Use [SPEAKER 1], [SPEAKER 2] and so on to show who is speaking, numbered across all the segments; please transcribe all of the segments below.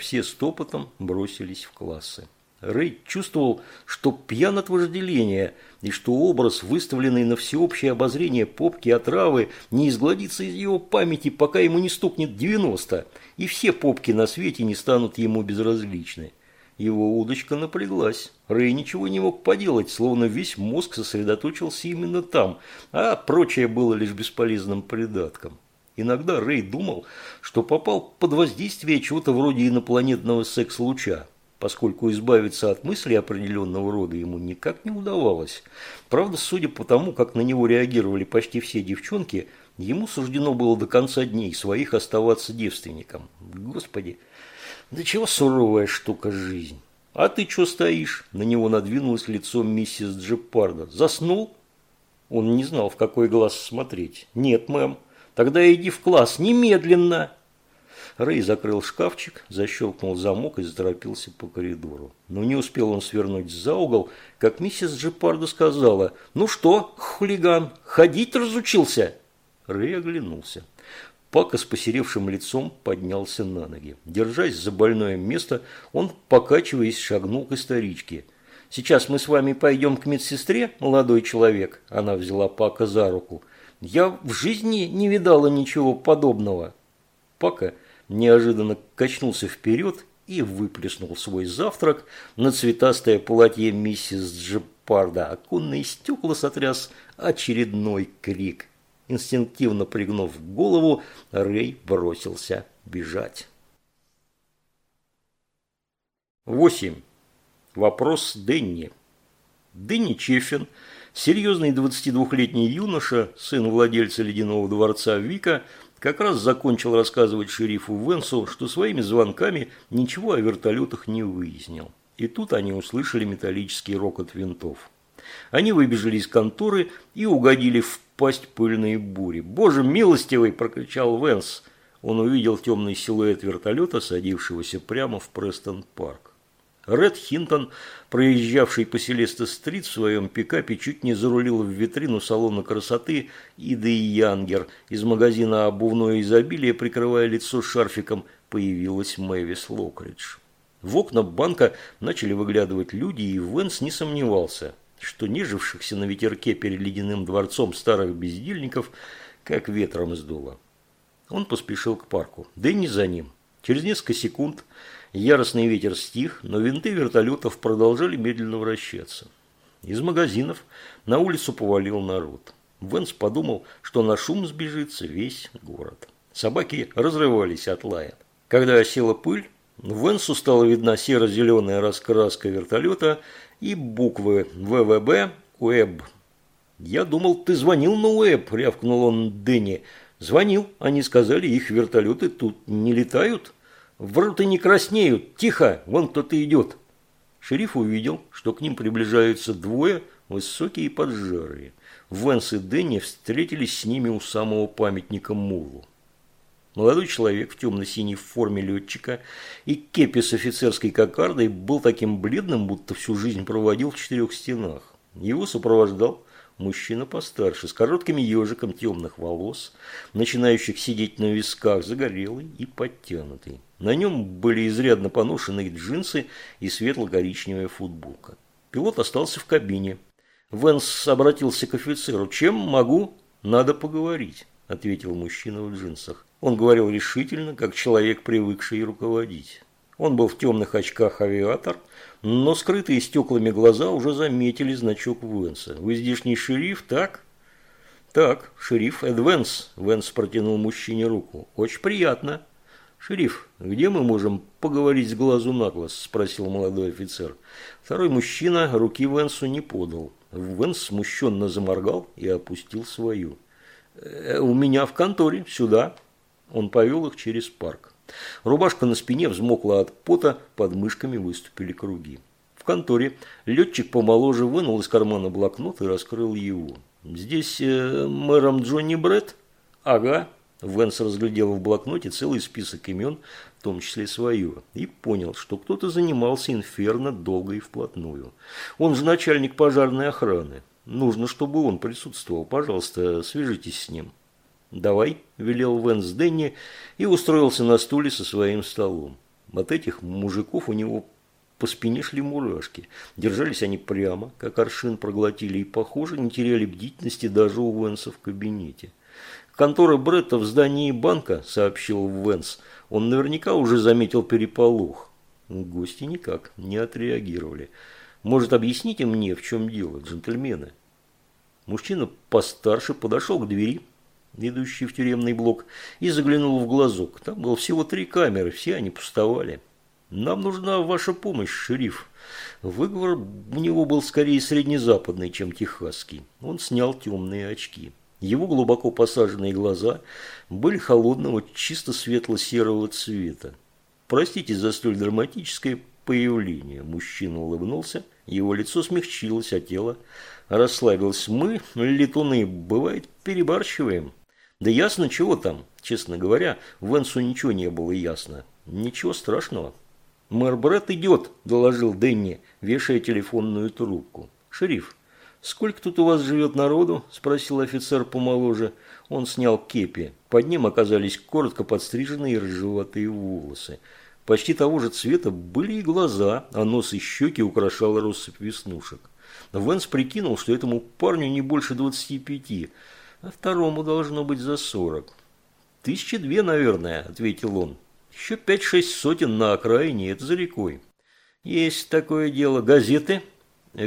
[SPEAKER 1] Все стопотом бросились в классы. Рэй чувствовал, что пьян от вожделения, и что образ, выставленный на всеобщее обозрение попки отравы, не изгладится из его памяти, пока ему не стукнет 90, и все попки на свете не станут ему безразличны. Его удочка напряглась. Рэй ничего не мог поделать, словно весь мозг сосредоточился именно там, а прочее было лишь бесполезным придатком. Иногда Рэй думал, что попал под воздействие чего-то вроде инопланетного секс-луча, поскольку избавиться от мыслей определенного рода ему никак не удавалось. Правда, судя по тому, как на него реагировали почти все девчонки, ему суждено было до конца дней своих оставаться девственником. Господи, да чего суровая штука жизнь. А ты что стоишь? На него надвинулось лицо миссис Джепарда. Заснул? Он не знал, в какой глаз смотреть. Нет, мэм. Тогда иди в класс, немедленно!» Рэй закрыл шкафчик, защелкнул замок и заторопился по коридору. Но не успел он свернуть за угол, как миссис Джепарда сказала, «Ну что, хулиган, ходить разучился?» Рэй оглянулся. Пака с посеревшим лицом поднялся на ноги. Держась за больное место, он, покачиваясь, шагнул к историчке. «Сейчас мы с вами пойдем к медсестре, молодой человек», – она взяла Пака за руку. Я в жизни не видала ничего подобного. Пака неожиданно качнулся вперед и выплеснул свой завтрак на цветастое платье миссис Джепарда. Оконные стекла сотряс очередной крик. Инстинктивно пригнув голову, Рэй бросился бежать. 8. Вопрос Денни. Дэнни Чеффин – Серьезный 22-летний юноша, сын владельца ледяного дворца Вика, как раз закончил рассказывать шерифу Венсу, что своими звонками ничего о вертолетах не выяснил. И тут они услышали металлический рокот винтов. Они выбежали из конторы и угодили в пасть пыльной бури. «Боже милостивый!» – прокричал Венс. Он увидел темный силуэт вертолета, садившегося прямо в Престон-парк. Ред Хинтон, проезжавший по Селеста-стрит в своем пикапе, чуть не зарулил в витрину салона красоты Иды Янгер. Из магазина «Обувное изобилие», прикрывая лицо шарфиком, появилась Мэвис Локридж. В окна банка начали выглядывать люди, и Венс не сомневался, что нежившихся на ветерке перед ледяным дворцом старых бездельников как ветром сдуло. Он поспешил к парку, да и не за ним. Через несколько секунд Яростный ветер стих, но винты вертолетов продолжали медленно вращаться. Из магазинов на улицу повалил народ. Венс подумал, что на шум сбежится весь город. Собаки разрывались от лая. Когда осела пыль, Венсу стала видна серо-зеленая раскраска вертолета и буквы ВВБ «УЭБ». «Я думал, ты звонил на УЭБ», – рявкнул он Дэнни. «Звонил. Они сказали, их вертолеты тут не летают». Ворота не краснеют. Тихо, вон кто-то идет. Шериф увидел, что к ним приближаются двое, высокие и поджарые. Венс и Дэнни встретились с ними у самого памятника Мулу. Молодой человек в темно-синей форме летчика и кепи с офицерской кокардой был таким бледным, будто всю жизнь проводил в четырех стенах. Его сопровождал Мужчина постарше, с коротким ежиком темных волос, начинающих сидеть на висках, загорелый и подтянутый. На нем были изрядно поношенные джинсы и светло-коричневая футболка. Пилот остался в кабине. Венс обратился к офицеру. «Чем могу? Надо поговорить», – ответил мужчина в джинсах. Он говорил решительно, как человек, привыкший руководить. Он был в темных очках авиатор, но скрытые стеклами глаза уже заметили значок Венса. «Вы здешний шериф, так?» «Так, шериф Эд Венс», – Венс протянул мужчине руку. «Очень приятно». «Шериф, где мы можем поговорить с глазу на глаз?» – спросил молодой офицер. Второй мужчина руки Венсу не подал. Венс смущенно заморгал и опустил свою. «Э, «У меня в конторе, сюда». Он повел их через парк. Рубашка на спине взмокла от пота, под мышками выступили круги. В конторе летчик помоложе вынул из кармана блокнот и раскрыл его. «Здесь э, мэром Джонни Бретт?» «Ага». Венс разглядел в блокноте целый список имен, в том числе свое, и понял, что кто-то занимался инферно долго и вплотную. Он же начальник пожарной охраны. Нужно, чтобы он присутствовал. Пожалуйста, свяжитесь с ним. «Давай», – велел Венс Денни и устроился на стуле со своим столом. От этих мужиков у него по спине шли мурашки. Держались они прямо, как аршин проглотили, и, похоже, не теряли бдительности даже у Венса в кабинете. «Контора Бретта в здании банка», – сообщил Венс. Он наверняка уже заметил переполох. Гости никак не отреагировали. «Может, объясните мне, в чем дело, джентльмены?» Мужчина постарше подошел к двери, ведущей в тюремный блок, и заглянул в глазок. Там было всего три камеры, все они пустовали. «Нам нужна ваша помощь, шериф». Выговор у него был скорее среднезападный, чем техасский. Он снял темные очки. Его глубоко посаженные глаза были холодного, чисто светло-серого цвета. «Простите за столь драматическое появление», – мужчина улыбнулся. Его лицо смягчилось, а тело расслабилось. «Мы, летуны, бывает, перебарщиваем». «Да ясно, чего там?» Честно говоря, Венсу ничего не было ясно. «Ничего страшного». «Мэр Брэд идет», – доложил Дэнни, вешая телефонную трубку. «Шериф, «Сколько тут у вас живет народу?» – спросил офицер помоложе. Он снял кепи. Под ним оказались коротко подстриженные рыжеватые волосы. Почти того же цвета были и глаза, а нос и щеки украшала россыпь веснушек. Венс прикинул, что этому парню не больше двадцати пяти, а второму должно быть за сорок. «Тысячи две, наверное», – ответил он. «Еще пять-шесть сотен на окраине, это за рекой». «Есть такое дело. Газеты?»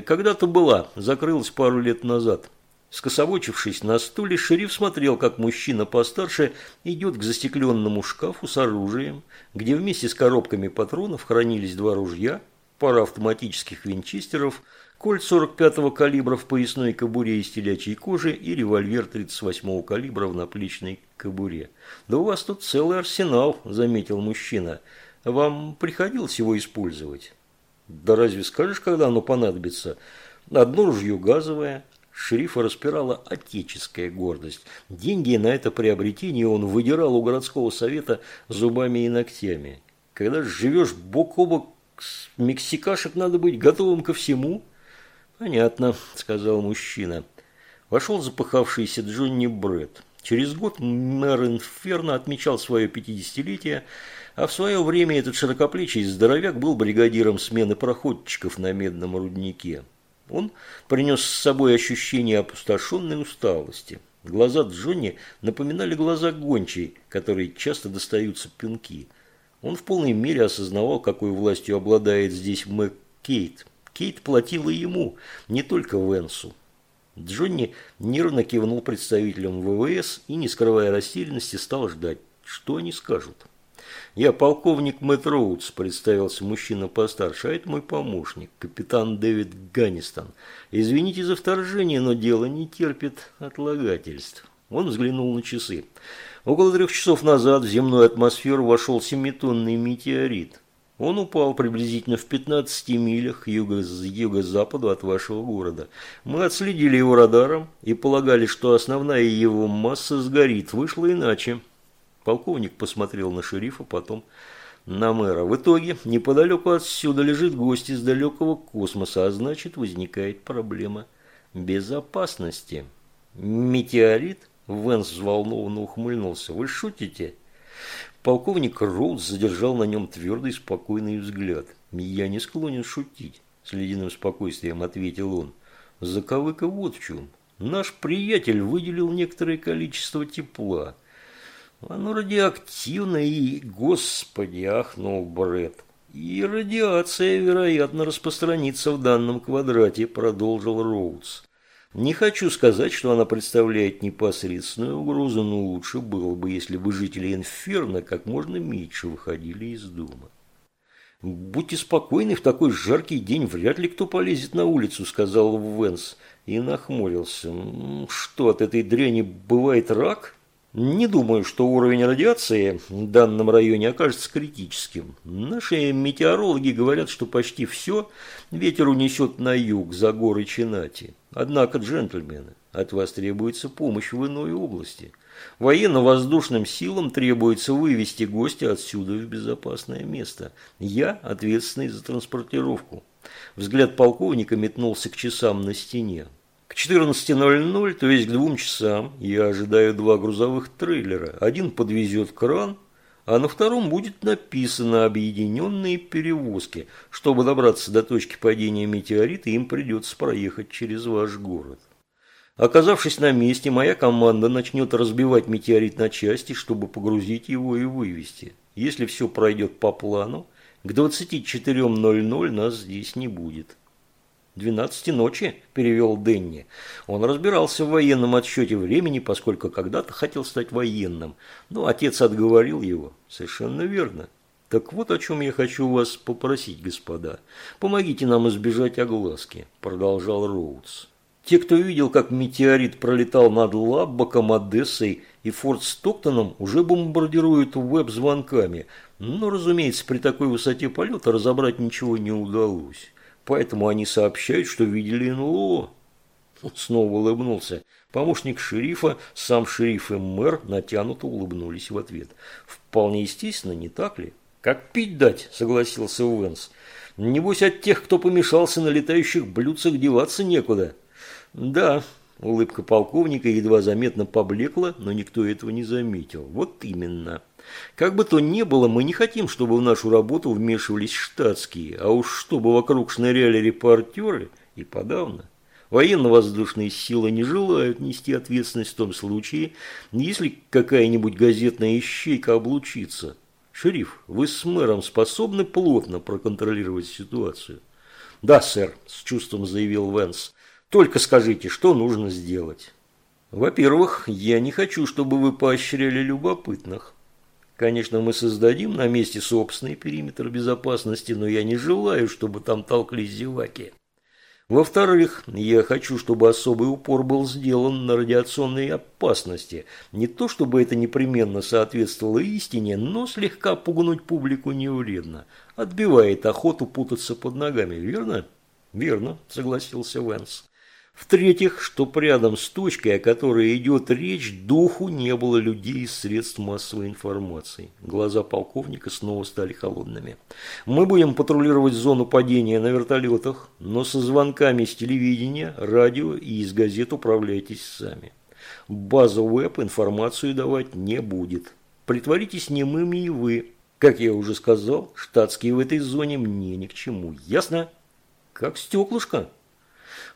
[SPEAKER 1] Когда-то была, закрылась пару лет назад. Скособочившись на стуле, шериф смотрел, как мужчина постарше идет к застекленному шкафу с оружием, где вместе с коробками патронов хранились два ружья, пара автоматических винчестеров, кольт 45-го калибра в поясной кобуре из телячьей кожи и револьвер 38-го калибра в наплечной кобуре. «Да у вас тут целый арсенал», – заметил мужчина. «Вам приходилось его использовать?» Да разве скажешь, когда оно понадобится? Одно ружье газовое. Шерифа распирала отеческая гордость. Деньги на это приобретение он выдирал у городского совета зубами и ногтями. Когда живешь бок о бок с мексикашек, надо быть готовым ко всему. Понятно, сказал мужчина. Вошел запыхавшийся Джонни Бретт. Через год мэр Инферно отмечал свое пятидесятилетие, а в свое время этот широкоплечий здоровяк был бригадиром смены проходчиков на медном руднике. Он принес с собой ощущение опустошенной усталости. Глаза Джонни напоминали глаза гончей, которые часто достаются пинки. Он в полной мере осознавал, какой властью обладает здесь Мэг Кейт. Кейт платила ему, не только Венсу. Джонни нервно кивнул представителям ВВС и, не скрывая растерянности, стал ждать, что они скажут. «Я полковник Мэтт Роудс», – представился мужчина постарше, а это мой помощник, капитан Дэвид Ганнистон. «Извините за вторжение, но дело не терпит отлагательств». Он взглянул на часы. Около трех часов назад в земную атмосферу вошел семитонный метеорит. Он упал приблизительно в 15 милях юго-западу от вашего города. Мы отследили его радаром и полагали, что основная его масса сгорит. Вышло иначе. Полковник посмотрел на шерифа, потом на мэра. В итоге неподалеку отсюда лежит гость из далекого космоса, а значит возникает проблема безопасности. Метеорит? Венс взволнованно ухмыльнулся. Вы шутите? Полковник Роуз задержал на нем твердый спокойный взгляд. «Я не склонен шутить», – с ледяным спокойствием ответил он. «Заковыка вот в чем. Наш приятель выделил некоторое количество тепла. Оно радиоактивное и, господи, ахнул Бред. И радиация, вероятно, распространится в данном квадрате, продолжил Роудс. Не хочу сказать, что она представляет непосредственную угрозу, но лучше было бы, если бы жители Инферно как можно меньше выходили из дома. «Будьте спокойны, в такой жаркий день вряд ли кто полезет на улицу», – сказал Венс и нахмурился. «Что, от этой дряни бывает рак?» Не думаю, что уровень радиации в данном районе окажется критическим. Наши метеорологи говорят, что почти все ветер унесет на юг, за горы Чинати. Однако, джентльмены, от вас требуется помощь в иной области. Военно-воздушным силам требуется вывести гостя отсюда в безопасное место. Я ответственный за транспортировку. Взгляд полковника метнулся к часам на стене. К 14.00, то есть к двум часам, я ожидаю два грузовых трейлера. Один подвезет кран, а на втором будет написано «Объединенные перевозки». Чтобы добраться до точки падения метеорита, им придется проехать через ваш город. Оказавшись на месте, моя команда начнет разбивать метеорит на части, чтобы погрузить его и вывести. Если все пройдет по плану, к 24.00 нас здесь не будет. «Двенадцати ночи», – перевел Денни. Он разбирался в военном отсчете времени, поскольку когда-то хотел стать военным. Но отец отговорил его. Совершенно верно. Так вот о чем я хочу вас попросить, господа. Помогите нам избежать огласки, продолжал Роудс. Те, кто видел, как метеорит пролетал над Лаббаком, Одессой и Форт Стоктоном, уже бомбардируют веб-звонками. Но, разумеется, при такой высоте полета разобрать ничего не удалось. Поэтому они сообщают, что видели НЛО. Он снова улыбнулся. Помощник шерифа, сам шериф и мэр натянуто улыбнулись в ответ. Вполне естественно, не так ли? Как пить дать, согласился Уэнс. Небось от тех, кто помешался на летающих блюдцах, деваться некуда. Да, улыбка полковника едва заметно поблекла, но никто этого не заметил. Вот именно. Как бы то ни было, мы не хотим, чтобы в нашу работу вмешивались штатские, а уж чтобы вокруг шныряли репортеры и подавно. Военно-воздушные силы не желают нести ответственность в том случае, если какая-нибудь газетная ищейка облучится. Шериф, вы с мэром способны плотно проконтролировать ситуацию? Да, сэр, с чувством заявил Венс. Только скажите, что нужно сделать? Во-первых, я не хочу, чтобы вы поощряли любопытных. Конечно, мы создадим на месте собственный периметр безопасности, но я не желаю, чтобы там толклись зеваки. Во-вторых, я хочу, чтобы особый упор был сделан на радиационной опасности. Не то, чтобы это непременно соответствовало истине, но слегка пугнуть публику не вредно. Отбивает охоту путаться под ногами, верно? Верно, согласился Венс. В-третьих, чтоб рядом с точкой, о которой идет речь, духу не было людей из средств массовой информации. Глаза полковника снова стали холодными. Мы будем патрулировать зону падения на вертолетах, но со звонками с телевидения, радио и из газет управляйтесь сами. База веб информацию давать не будет. Притворитесь немыми и вы. Как я уже сказал, штатские в этой зоне мне ни к чему. Ясно? Как стеклышко.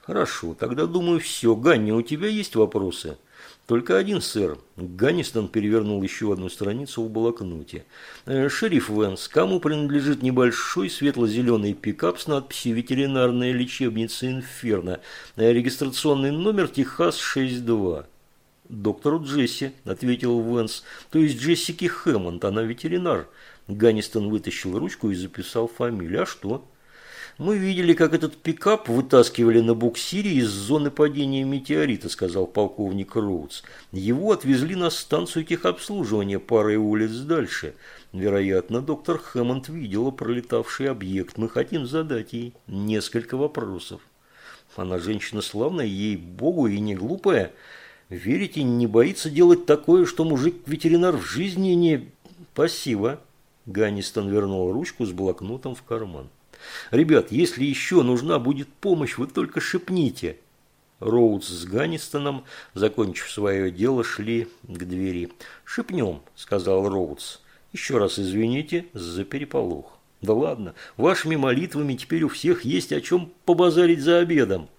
[SPEAKER 1] «Хорошо, тогда, думаю, все. Ганни, у тебя есть вопросы?» «Только один, сэр». Ганнистон перевернул еще одну страницу в блокноте. «Э, «Шериф Венс, кому принадлежит небольшой светло-зеленый пикап с надписью «Ветеринарная лечебница Инферно», э, регистрационный номер Техас-62?» «Доктору Джесси», – ответил Венс. «То есть Джессики Хэммонд, она ветеринар». Ганнистон вытащил ручку и записал фамилию. «А что?» «Мы видели, как этот пикап вытаскивали на буксире из зоны падения метеорита», сказал полковник Роудс. «Его отвезли на станцию техобслуживания парой улиц дальше. Вероятно, доктор Хэммонд видела пролетавший объект. Мы хотим задать ей несколько вопросов. Она женщина славная, ей-богу, и не глупая. Верите, не боится делать такое, что мужик-ветеринар в жизни не... Спасибо». Ганнистон вернул ручку с блокнотом в карман. Ребят, если еще нужна будет помощь, вы только шепните. Роудс с Ганнистоном, закончив свое дело, шли к двери. «Шепнем», – сказал Роудс. «Еще раз извините за переполох». «Да ладно, вашими молитвами теперь у всех есть о чем побазарить за обедом.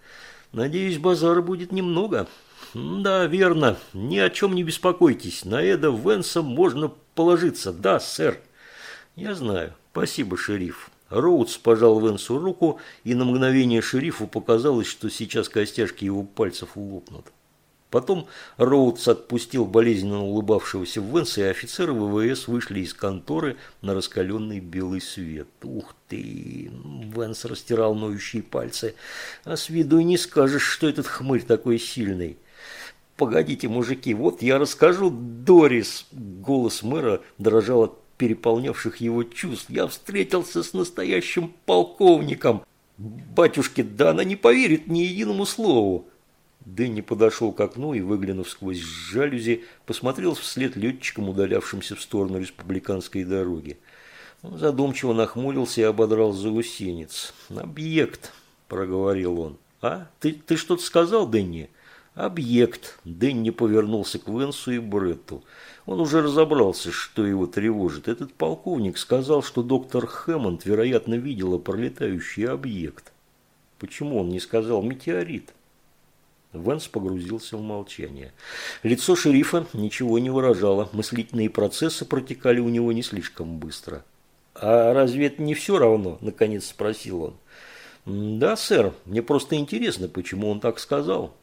[SPEAKER 1] Надеюсь, базара будет немного». «Да, верно. Ни о чем не беспокойтесь. На Эда Венса можно положиться. Да, сэр». «Я знаю. Спасибо, шериф». Роудс пожал Венсу руку, и на мгновение шерифу показалось, что сейчас костяшки его пальцев лопнут. Потом Роудс отпустил болезненно улыбавшегося Венса, и офицеры ВВС вышли из конторы на раскаленный белый свет. «Ух ты!» – Венс растирал ноющие пальцы. «А с виду и не скажешь, что этот хмырь такой сильный». «Погодите, мужики, вот я расскажу, Дорис!» Голос мэра дрожал от переполнявших его чувств, я встретился с настоящим полковником. Батюшки, да она не поверит ни единому слову. Дэнни подошел к окну и, выглянув сквозь жалюзи, посмотрел вслед летчикам, удалявшимся в сторону республиканской дороги. Он задумчиво нахмурился и ободрал заусенец. «Объект», – проговорил он. «А? Ты, ты что-то сказал, Дэнни?» «Объект». Дэнни повернулся к Венсу и Бретту. Он уже разобрался, что его тревожит. Этот полковник сказал, что доктор Хэммонд, вероятно, видела пролетающий объект. Почему он не сказал «метеорит»? Венс погрузился в молчание. Лицо шерифа ничего не выражало, мыслительные процессы протекали у него не слишком быстро. «А разве это не все равно?» – наконец спросил он. «Да, сэр, мне просто интересно, почему он так сказал».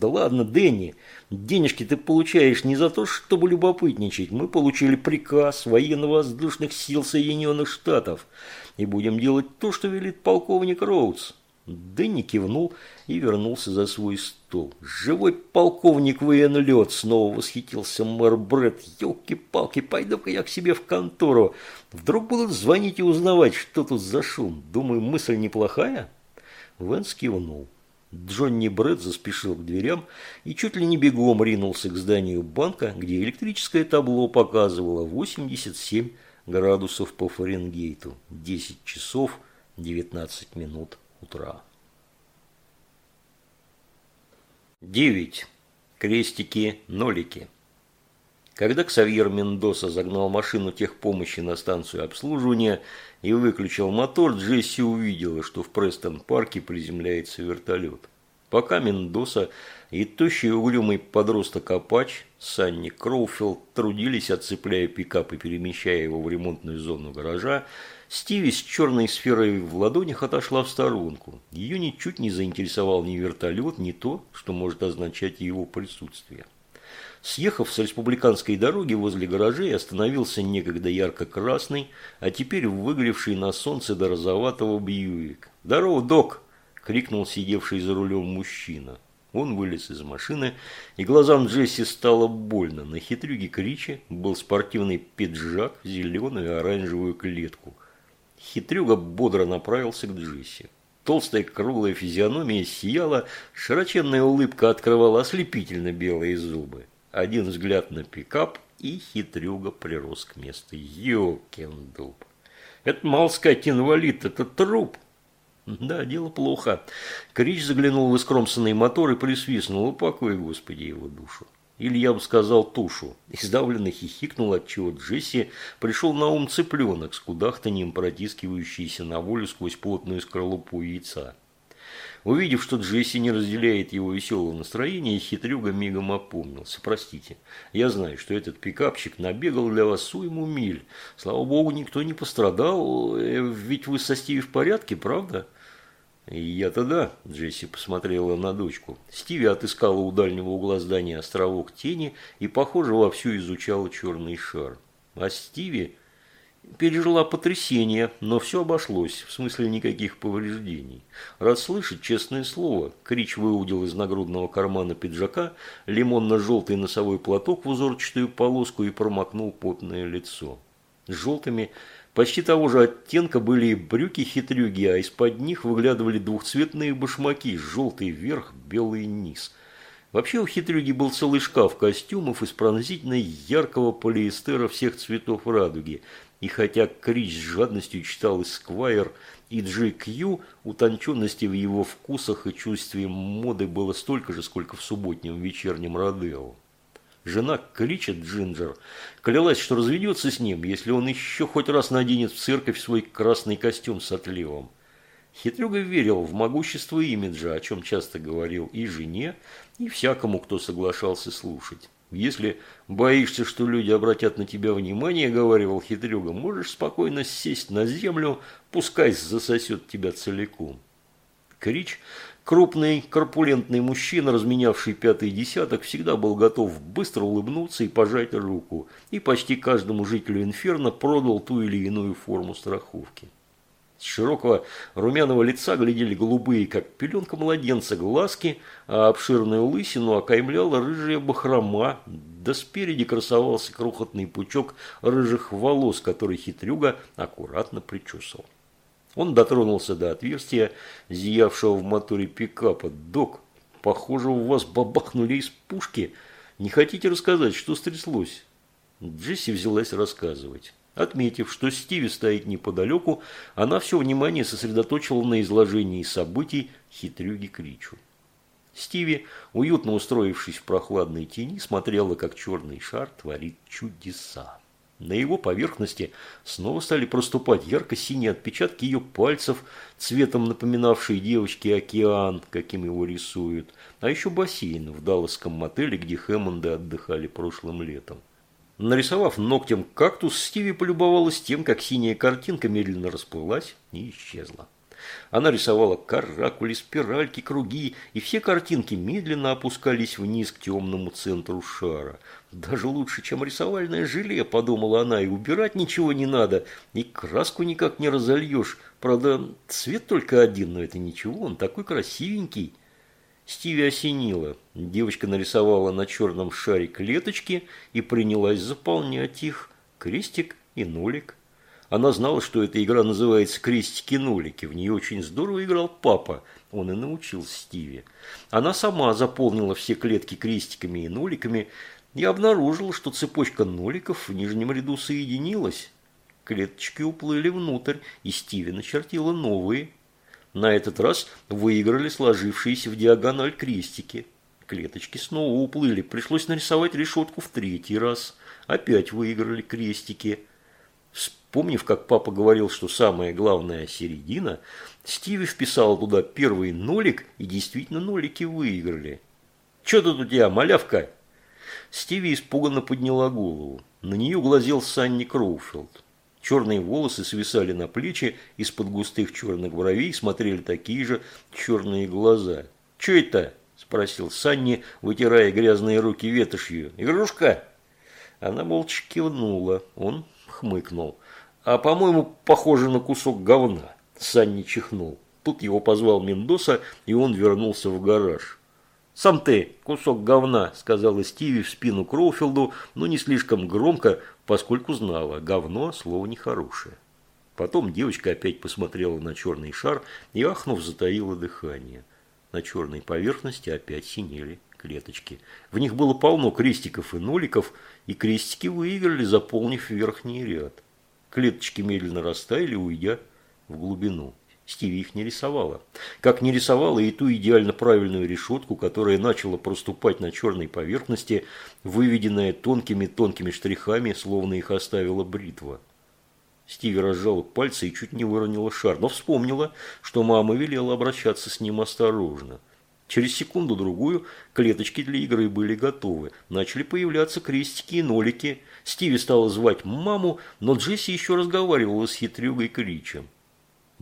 [SPEAKER 1] «Да ладно, Дэнни, денежки ты получаешь не за то, чтобы любопытничать. Мы получили приказ военно-воздушных сил Соединенных Штатов и будем делать то, что велит полковник Роудс». Дэнни кивнул и вернулся за свой стол. «Живой полковник военлет!» – снова восхитился мэр Брэд. «Елки-палки, пойду-ка я к себе в контору. Вдруг будут звонить и узнавать, что тут за шум. Думаю, мысль неплохая?» Вэнс кивнул. Джонни Брэд заспешил к дверям и чуть ли не бегом ринулся к зданию банка, где электрическое табло показывало 87 градусов по Фаренгейту, 10 часов 19 минут утра. 9. Крестики-нолики. Когда Ксавьер Мендоса загнал машину техпомощи на станцию обслуживания и выключил мотор, Джесси увидела, что в Престон-парке приземляется вертолет. Пока Мендоса и тощий угрюмый подросток Апач, Санни Кроуфилд, трудились, отцепляя пикап и перемещая его в ремонтную зону гаража, Стиви с черной сферой в ладонях отошла в сторонку. Ее ничуть не заинтересовал ни вертолет, ни то, что может означать его присутствие. Съехав с республиканской дороги возле гаражей, остановился некогда ярко-красный, а теперь выгоревший на солнце до розоватого Бьюик. «Здорово, док!» – крикнул сидевший за рулем мужчина. Он вылез из машины, и глазам Джесси стало больно. На хитрюге Кричи был спортивный пиджак в зеленую и оранжевую клетку – Хитрюга бодро направился к Джесси. Толстая круглая физиономия сияла, широченная улыбка открывала ослепительно белые зубы. Один взгляд на пикап, и хитрюга прирос к месту. Ёкин дуб. Это, мал сказать, инвалид, это труп. Да, дело плохо. Крич заглянул в искромсанный мотор и присвистнул. Упокой, Господи, его душу. Или я бы сказал тушу. Издавленно хихикнул, отчего Джесси пришел на ум цыпленок с кудахтанием, протискивающийся на волю сквозь плотную скорлупу яйца. Увидев, что Джесси не разделяет его веселого настроения, хитрюга мигом опомнился. «Простите, я знаю, что этот пикапчик набегал для вас уйму миль. Слава богу, никто не пострадал, э, ведь вы со Стиви в порядке, правда?» «Я-то да», – Джесси посмотрела на дочку. Стиви отыскала у дальнего угла здания островок тени и, похоже, вовсю изучала черный шар. А Стиви пережила потрясение, но все обошлось, в смысле никаких повреждений. Рад слышать, честное слово, Крич выудил из нагрудного кармана пиджака лимонно-желтый носовой платок в узорчатую полоску и промокнул потное лицо. С желтыми Почти того же оттенка были и брюки-хитрюги, а из-под них выглядывали двухцветные башмаки, желтый верх, белый низ. Вообще у хитрюги был целый шкаф костюмов из пронзительно яркого полиэстера всех цветов радуги. И хотя Крич с жадностью читал Эсквайр и Джей Кью, утонченности в его вкусах и чувстве моды было столько же, сколько в субботнем вечернем Родео. Жена кричит Джинджер, клялась, что разведется с ним, если он еще хоть раз наденет в церковь свой красный костюм с отливом. Хитрюга верил в могущество имиджа, о чем часто говорил и жене, и всякому, кто соглашался слушать. Если боишься, что люди обратят на тебя внимание, говорил хитрюга, можешь спокойно сесть на землю, пускай засосет тебя целиком. Крич Крупный, корпулентный мужчина, разменявший пятый десяток, всегда был готов быстро улыбнуться и пожать руку, и почти каждому жителю Инферно продал ту или иную форму страховки. С широкого румяного лица глядели голубые, как пеленка младенца, глазки, а обширную лысину окаймляла рыжая бахрома, да спереди красовался крохотный пучок рыжих волос, который хитрюга аккуратно причесывал. Он дотронулся до отверстия, зиявшего в моторе пикапа. «Док, похоже, у вас бабахнули из пушки. Не хотите рассказать, что стряслось?» Джесси взялась рассказывать. Отметив, что Стиви стоит неподалеку, она все внимание сосредоточила на изложении событий хитрюги Кричу. Стиви, уютно устроившись в прохладной тени, смотрела, как черный шар творит чудеса. На его поверхности снова стали проступать ярко-синие отпечатки ее пальцев, цветом напоминавшие девочке океан, каким его рисуют, а еще бассейн в Далласском мотеле, где Хэммонды отдыхали прошлым летом. Нарисовав ногтем кактус, Стиви полюбовалась тем, как синяя картинка медленно расплылась и исчезла. Она рисовала каракули, спиральки, круги, и все картинки медленно опускались вниз к темному центру шара. Даже лучше, чем рисовальное желе, подумала она, и убирать ничего не надо, и краску никак не разольешь. Правда, цвет только один, но это ничего, он такой красивенький. Стиви осенила. Девочка нарисовала на черном шаре клеточки и принялась заполнять их. Крестик и нолик. Она знала, что эта игра называется «Крестики-нолики». В нее очень здорово играл папа. Он и научил Стиви. Она сама заполнила все клетки крестиками и ноликами и обнаружила, что цепочка ноликов в нижнем ряду соединилась. Клеточки уплыли внутрь, и Стиви начертила новые – на этот раз выиграли сложившиеся в диагональ крестики. Клеточки снова уплыли, пришлось нарисовать решетку в третий раз. Опять выиграли крестики. Вспомнив, как папа говорил, что самое главное – середина, Стиви вписал туда первый нолик, и действительно нолики выиграли. «Че тут у тебя, малявка?» Стиви испуганно подняла голову. На нее глазел Санни Кроуфилд. Черные волосы свисали на плечи, из-под густых черных бровей смотрели такие же черные глаза. «Че это?» – спросил Санни, вытирая грязные руки ветошью. «Игрушка?» Она молча кивнула. Он хмыкнул. «А, по-моему, похоже на кусок говна». Санни чихнул. Тут его позвал Мендоса, и он вернулся в гараж. «Сам ты, кусок говна», – сказала Стиви в спину Кроуфилду, но не слишком громко, поскольку знала, говно – слово нехорошее. Потом девочка опять посмотрела на черный шар и, ахнув, затаила дыхание. На черной поверхности опять синели клеточки. В них было полно крестиков и ноликов, и крестики выиграли, заполнив верхний ряд. Клеточки медленно растаяли, уйдя в глубину. Стиви их не рисовала. Как не рисовала и ту идеально правильную решетку, которая начала проступать на черной поверхности, выведенная тонкими-тонкими штрихами, словно их оставила бритва. Стиви разжала пальцы и чуть не выронила шар, но вспомнила, что мама велела обращаться с ним осторожно. Через секунду-другую клеточки для игры были готовы. Начали появляться крестики и нолики. Стиви стала звать маму, но Джесси еще разговаривала с хитрюгой Кричем.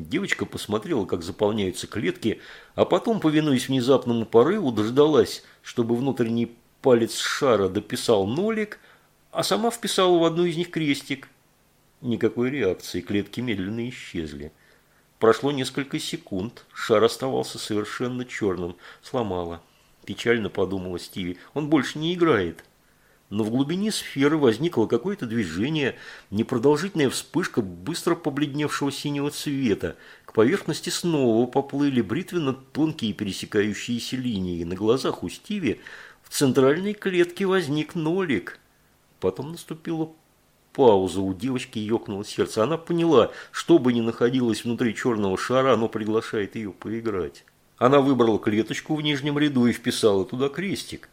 [SPEAKER 1] Девочка посмотрела, как заполняются клетки, а потом, повинуясь внезапному порыву, дождалась, чтобы внутренний палец шара дописал нолик, а сама вписала в одну из них крестик. Никакой реакции, клетки медленно исчезли. Прошло несколько секунд, шар оставался совершенно черным. Сломала. Печально подумала Стиви. Он больше не играет но в глубине сферы возникло какое-то движение, непродолжительная вспышка быстро побледневшего синего цвета. К поверхности снова поплыли бритвенно-тонкие пересекающиеся линии. На глазах у Стиви в центральной клетке возник нолик. Потом наступила пауза, у девочки ёкнуло сердце. Она поняла, что бы ни находилось внутри черного шара, оно приглашает ее поиграть. Она выбрала клеточку в нижнем ряду и вписала туда крестик.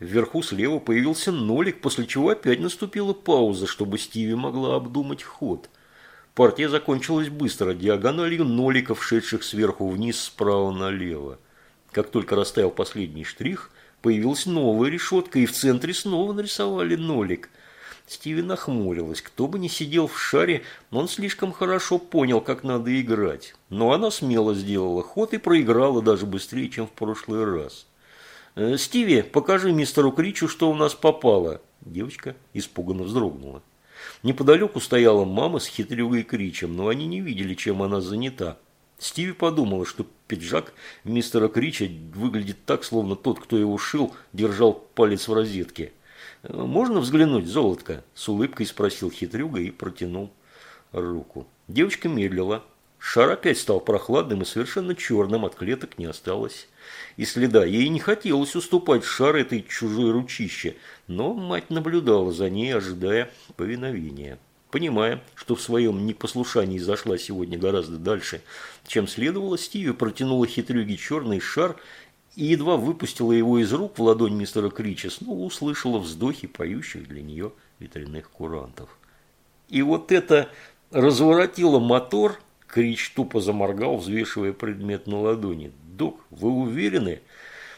[SPEAKER 1] Вверху слева появился нолик, после чего опять наступила пауза, чтобы Стиви могла обдумать ход. Партия закончилась быстро, диагональю ноликов, шедших сверху вниз, справа налево. Как только растаял последний штрих, появилась новая решетка, и в центре снова нарисовали нолик. Стиви нахмурилась. Кто бы ни сидел в шаре, он слишком хорошо понял, как надо играть. Но она смело сделала ход и проиграла даже быстрее, чем в прошлый раз. Э, «Стиви, покажи мистеру Кричу, что у нас попало». Девочка испуганно вздрогнула. Неподалеку стояла мама с хитрюгой Кричем, но они не видели, чем она занята. Стиви подумала, что пиджак мистера Крича выглядит так, словно тот, кто его шил, держал палец в розетке. «Э, «Можно взглянуть, золотко?» – с улыбкой спросил хитрюга и протянул руку. Девочка медлила. Шар опять стал прохладным и совершенно черным, от клеток не осталось и следа. Ей не хотелось уступать шар этой чужой ручище, но мать наблюдала за ней, ожидая повиновения. Понимая, что в своем непослушании зашла сегодня гораздо дальше, чем следовало, Стиви протянула хитрюге черный шар и едва выпустила его из рук в ладонь мистера Крича, снова услышала вздохи поющих для нее ветряных курантов. И вот это разворотило мотор, Крич тупо заморгал, взвешивая предмет на ладони. «Док, вы уверены?»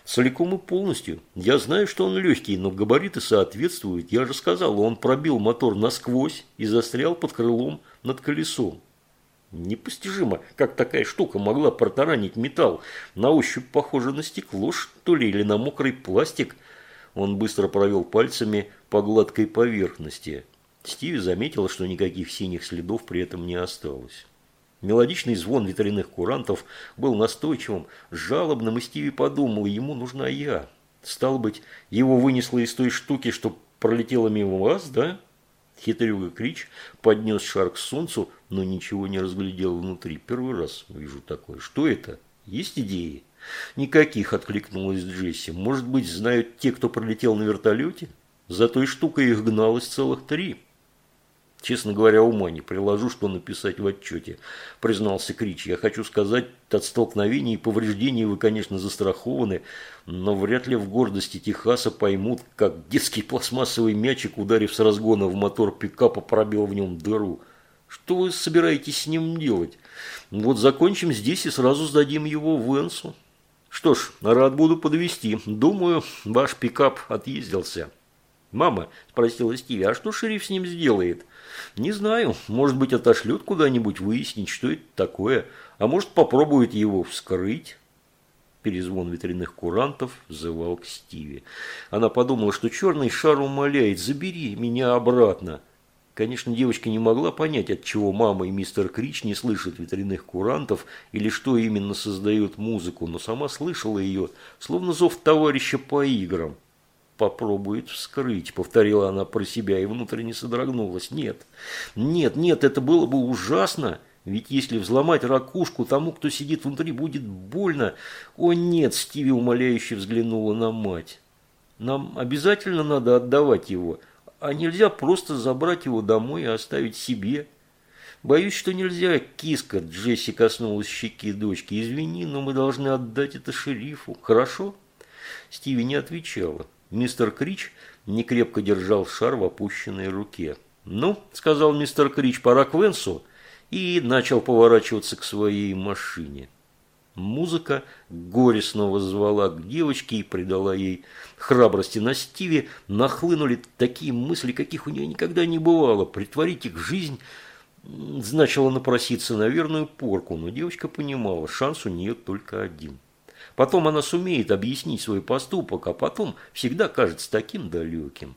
[SPEAKER 1] «Целиком и полностью. Я знаю, что он легкий, но габариты соответствуют. Я же сказал, он пробил мотор насквозь и застрял под крылом над колесом. Непостижимо, как такая штука могла протаранить металл. На ощупь похоже на стекло, что ли, или на мокрый пластик. Он быстро провел пальцами по гладкой поверхности. Стиви заметила, что никаких синих следов при этом не осталось. Мелодичный звон ветряных курантов был настойчивым, жалобным, и Стиви подумал, ему нужна я. Стало быть, его вынесло из той штуки, что пролетела мимо вас, да? Хитрюга Крич поднес шар к солнцу, но ничего не разглядел внутри. Первый раз вижу такое. Что это? Есть идеи? Никаких, откликнулась Джесси. Может быть, знают те, кто пролетел на вертолете? За той штукой их гналось целых три. Честно говоря, ума не приложу, что написать в отчете, признался Крич. Я хочу сказать, от столкновений и повреждений вы, конечно, застрахованы, но вряд ли в гордости Техаса поймут, как детский пластмассовый мячик, ударив с разгона в мотор пикапа, пробил в нем дыру. Что вы собираетесь с ним делать? Вот закончим здесь и сразу сдадим его в Энсу. Что ж, рад буду подвести. Думаю, ваш пикап отъездился. Мама спросила Стиви, а что шериф с ним сделает? Не знаю, может быть отошлет куда-нибудь выяснить, что это такое, а может попробует его вскрыть. Перезвон ветряных курантов взывал к Стиве. Она подумала, что черный шар умоляет, забери меня обратно. Конечно, девочка не могла понять, от чего мама и мистер Крич не слышат ветряных курантов или что именно создает музыку, но сама слышала ее, словно зов товарища по играм попробует вскрыть», – повторила она про себя и внутренне содрогнулась. «Нет, нет, нет, это было бы ужасно, ведь если взломать ракушку, тому, кто сидит внутри, будет больно». «О нет!» – Стиви умоляюще взглянула на мать. «Нам обязательно надо отдавать его, а нельзя просто забрать его домой и оставить себе». «Боюсь, что нельзя, киска!» – Джесси коснулась щеки дочки. «Извини, но мы должны отдать это шерифу. Хорошо?» Стиви не отвечала. Мистер Крич некрепко держал шар в опущенной руке. «Ну», – сказал мистер Крич, – «пора к Венсу», и начал поворачиваться к своей машине. Музыка горестно воззвала к девочке и придала ей храбрости. На Стиве нахлынули такие мысли, каких у нее никогда не бывало. Притворить их жизнь значило напроситься на верную порку, но девочка понимала, шанс у нее только один – Потом она сумеет объяснить свой поступок, а потом всегда кажется таким далеким.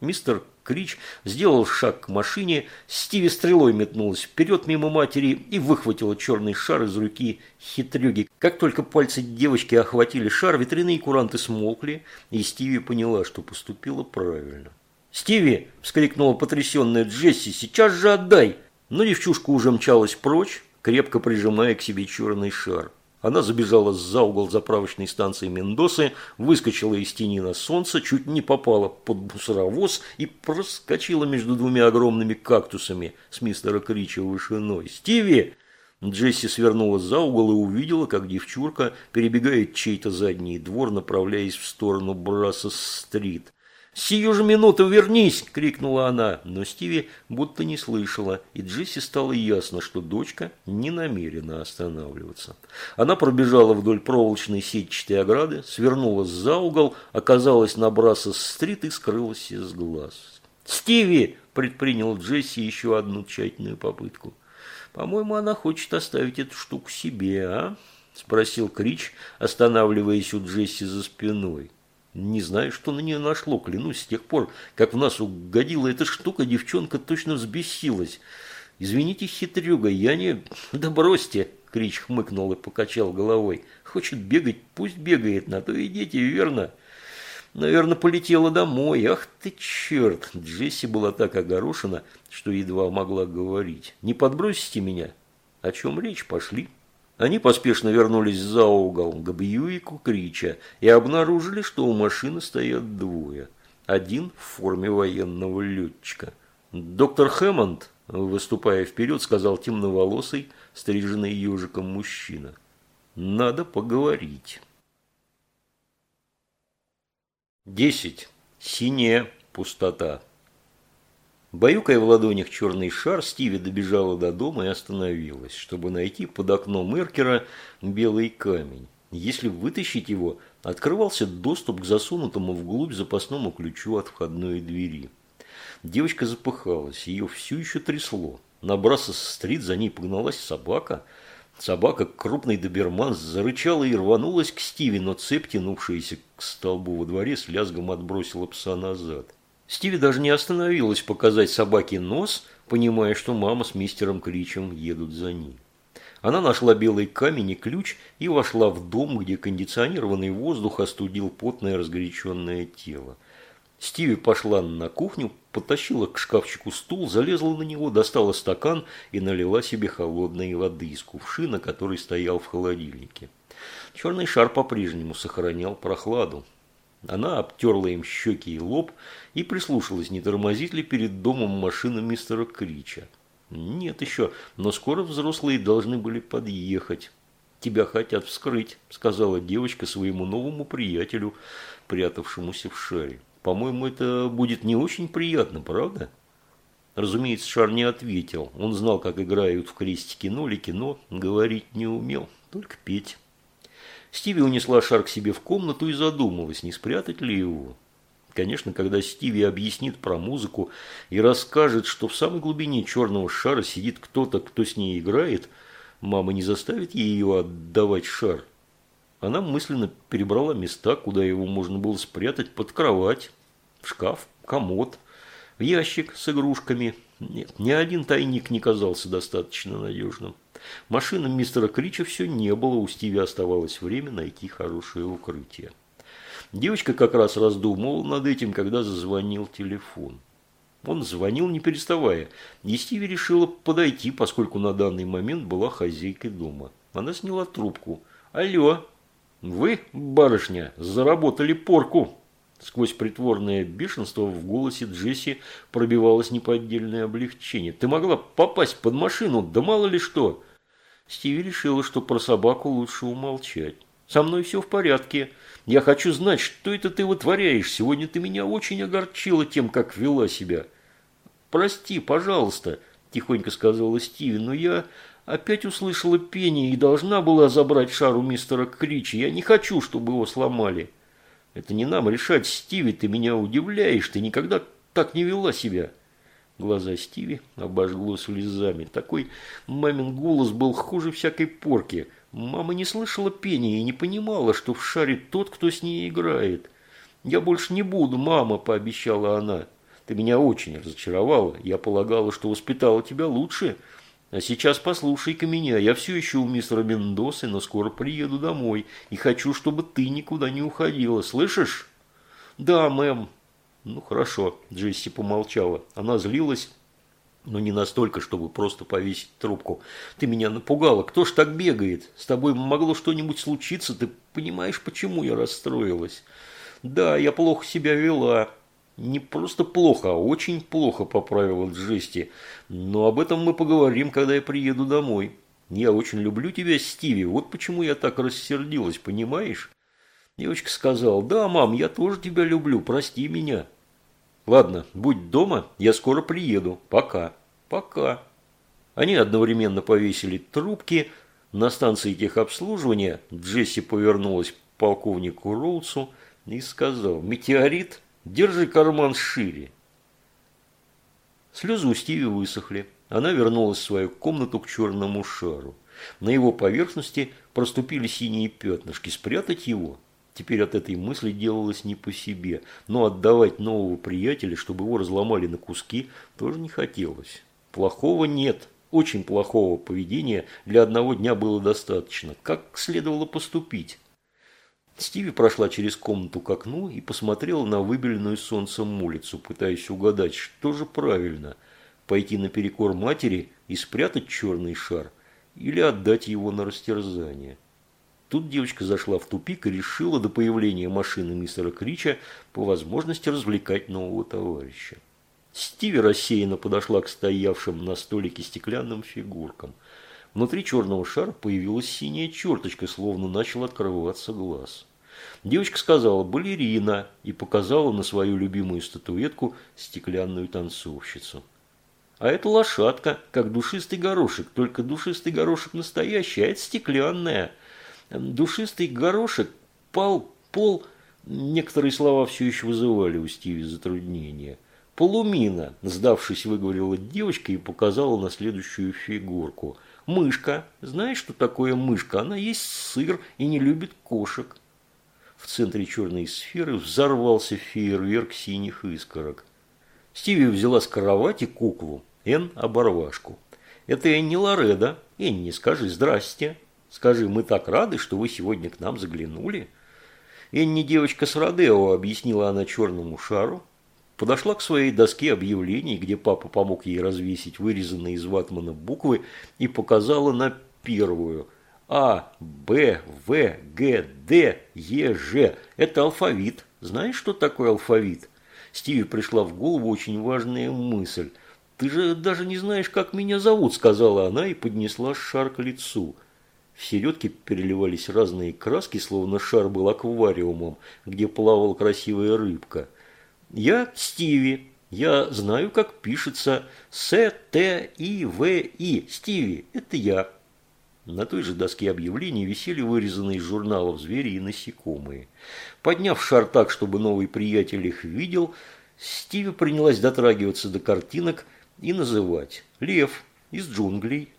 [SPEAKER 1] Мистер Крич сделал шаг к машине, Стиви стрелой метнулась вперед мимо матери и выхватила черный шар из руки хитрюги. Как только пальцы девочки охватили шар, ветряные куранты смолкли, и Стиви поняла, что поступила правильно. «Стиви!» – вскрикнула потрясенная Джесси. «Сейчас же отдай!» Но девчушка уже мчалась прочь, крепко прижимая к себе черный шар. Она забежала за угол заправочной станции Мендосы, выскочила из тени на солнце, чуть не попала под мусоровоз и проскочила между двумя огромными кактусами с мистера Крича вышиной. «Стиви!» Джесси свернула за угол и увидела, как девчурка перебегает чей-то задний двор, направляясь в сторону Брассос-стрит. «Сию же минуту вернись!» – крикнула она, но Стиви будто не слышала, и Джесси стало ясно, что дочка не намерена останавливаться. Она пробежала вдоль проволочной сетчатой ограды, свернула за угол, оказалась на Брассос-стрит и скрылась из глаз. «Стиви!» – предпринял Джесси еще одну тщательную попытку. «По-моему, она хочет оставить эту штуку себе, а?» – спросил Крич, останавливаясь у Джесси за спиной. Не знаю, что на нее нашло, клянусь, с тех пор, как в нас угодила эта штука, девчонка точно взбесилась. Извините, хитрюга, я не... Да бросьте, Крич хмыкнул и покачал головой. Хочет бегать, пусть бегает, на то и дети, верно? Наверное, полетела домой. Ах ты черт! Джесси была так огорошена, что едва могла говорить. Не подбросите меня? О чем речь? Пошли. Они поспешно вернулись за угол к Бьюику Крича и обнаружили, что у машины стоят двое. Один в форме военного летчика. Доктор Хэммонд, выступая вперед, сказал темноволосый, стриженный ежиком мужчина. «Надо поговорить». Десять. Синяя пустота. Баюкая в ладонях черный шар, Стиви добежала до дома и остановилась, чтобы найти под окном Эркера белый камень. Если вытащить его, открывался доступ к засунутому вглубь запасному ключу от входной двери. Девочка запыхалась, ее все еще трясло. На Брассос-стрит за ней погналась собака – Собака, крупный доберман, зарычала и рванулась к Стиви, но цепь, тянувшаяся к столбу во дворе, с лязгом отбросила пса назад. Стиви даже не остановилась показать собаке нос, понимая, что мама с мистером Кричем едут за ней. Она нашла белый камень и ключ и вошла в дом, где кондиционированный воздух остудил потное разгоряченное тело. Стиви пошла на кухню, подтащила к шкафчику стул, залезла на него, достала стакан и налила себе холодной воды из кувшина, который стоял в холодильнике. Черный шар по-прежнему сохранял прохладу. Она обтерла им щеки и лоб и прислушалась, не тормозит ли перед домом машина мистера Крича. Нет еще, но скоро взрослые должны были подъехать. «Тебя хотят вскрыть», – сказала девочка своему новому приятелю, прятавшемуся в шаре. По-моему, это будет не очень приятно, правда? Разумеется, Шар не ответил. Он знал, как играют в крестики-нолики, но говорить не умел, только петь. Стиви унесла шар к себе в комнату и задумалась, не спрятать ли его. Конечно, когда Стиви объяснит про музыку и расскажет, что в самой глубине черного шара сидит кто-то, кто с ней играет, мама не заставит ее отдавать шар. Она мысленно перебрала места, куда его можно было спрятать под кровать, в шкаф, комод, ящик с игрушками. Нет, ни один тайник не казался достаточно надежным. Машины мистера Крича все не было, у Стиви оставалось время найти хорошее укрытие. Девочка как раз раздумывала над этим, когда зазвонил телефон. Он звонил не переставая, и Стиви решила подойти, поскольку на данный момент была хозяйкой дома. Она сняла трубку. «Алло!» «Вы, барышня, заработали порку!» Сквозь притворное бешенство в голосе Джесси пробивалось неподдельное облегчение. «Ты могла попасть под машину, да мало ли что!» Стиви решила, что про собаку лучше умолчать. «Со мной все в порядке. Я хочу знать, что это ты вытворяешь. Сегодня ты меня очень огорчила тем, как вела себя». «Прости, пожалуйста», – тихонько сказала Стиви, – «но я Опять услышала пение и должна была забрать шар у мистера Кричи. Я не хочу, чтобы его сломали. Это не нам решать, Стиви, ты меня удивляешь, ты никогда так не вела себя. Глаза Стиви обожгло слезами. Такой мамин голос был хуже всякой порки. Мама не слышала пения и не понимала, что в шаре тот, кто с ней играет. «Я больше не буду, мама», – пообещала она. «Ты меня очень разочаровала. Я полагала, что воспитала тебя лучше». А сейчас послушай-ка меня, я все еще у мистера Мендосы, но скоро приеду домой и хочу, чтобы ты никуда не уходила, слышишь? Да, мэм. Ну, хорошо, Джесси помолчала. Она злилась, но не настолько, чтобы просто повесить трубку. Ты меня напугала, кто ж так бегает? С тобой могло что-нибудь случиться, ты понимаешь, почему я расстроилась? Да, я плохо себя вела, не просто плохо, а очень плохо поправила Джести. Но об этом мы поговорим, когда я приеду домой. Я очень люблю тебя, Стиви. Вот почему я так рассердилась, понимаешь? Девочка сказала, да, мам, я тоже тебя люблю, прости меня. Ладно, будь дома, я скоро приеду. Пока. Пока. Они одновременно повесили трубки. На станции техобслуживания Джесси повернулась к полковнику Роудсу и сказал, метеорит Держи карман шире. Слезы у Стиви высохли. Она вернулась в свою комнату к черному шару. На его поверхности проступили синие пятнышки. Спрятать его? Теперь от этой мысли делалось не по себе. Но отдавать нового приятеля, чтобы его разломали на куски, тоже не хотелось. Плохого нет. Очень плохого поведения для одного дня было достаточно. Как следовало поступить? Стиви прошла через комнату к окну и посмотрела на выбеленную солнцем улицу, пытаясь угадать, что же правильно – пойти наперекор матери и спрятать черный шар или отдать его на растерзание. Тут девочка зашла в тупик и решила до появления машины мистера Крича по возможности развлекать нового товарища. Стиви рассеянно подошла к стоявшим на столике стеклянным фигуркам. Внутри черного шара появилась синяя черточка, словно начал открываться глаз. Девочка сказала «балерина» и показала на свою любимую статуэтку стеклянную танцовщицу. А это лошадка, как душистый горошек, только душистый горошек настоящий, а это стеклянная. Душистый горошек, пал, пол, некоторые слова все еще вызывали у Стиви затруднения. Полумина, сдавшись, выговорила девочка и показала на следующую фигурку. Мышка. Знаешь, что такое мышка? Она есть сыр и не любит кошек. В центре черной сферы взорвался фейерверк синих искорок. Стиви взяла с кровати куклу, Эн – оборвашку. Это Энни Лореда. Энни, скажи здрасте. Скажи, мы так рады, что вы сегодня к нам заглянули. Энни девочка с Родео, объяснила она черному шару. Подошла к своей доске объявлений, где папа помог ей развесить вырезанные из ватмана буквы и показала на первую – а, Б, В, Г, Д, Е, Ж. Это алфавит. Знаешь, что такое алфавит? Стиви пришла в голову очень важная мысль. «Ты же даже не знаешь, как меня зовут», – сказала она и поднесла шар к лицу. В середке переливались разные краски, словно шар был аквариумом, где плавала красивая рыбка. «Я Стиви. Я знаю, как пишется С-Т-И-В-И. Стиви. Это я». На той же доске объявлений висели вырезанные из журналов звери и насекомые. Подняв шар так, чтобы новый приятель их видел, Стиви принялась дотрагиваться до картинок и называть. Лев из джунглей,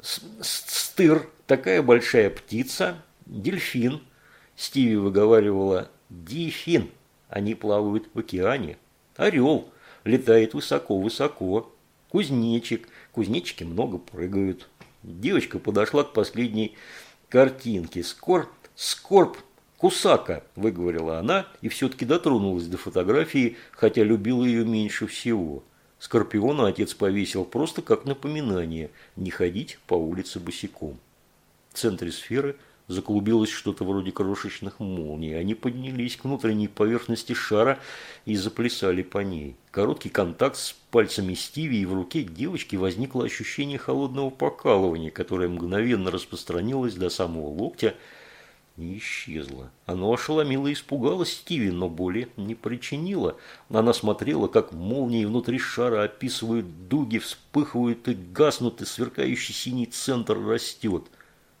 [SPEAKER 1] стыр, такая большая птица, дельфин. Стиви выговаривала «дифин», они плавают в океане. Орел летает высоко-высоко. Кузнечик, кузнечики много прыгают. Девочка подошла к последней картинке. «Скорб, скорб, кусака», – выговорила она и все-таки дотронулась до фотографии, хотя любила ее меньше всего. Скорпиона отец повесил просто как напоминание – не ходить по улице босиком. В центре сферы – заклубилось что-то вроде крошечных молний. Они поднялись к внутренней поверхности шара и заплясали по ней. Короткий контакт с пальцами Стиви, и в руке девочки возникло ощущение холодного покалывания, которое мгновенно распространилось до самого локтя и исчезло. Оно ошеломило и испугало Стиви, но боли не причинило. Она смотрела, как молнии внутри шара описывают дуги, вспыхивают и гаснут, и сверкающий синий центр растет –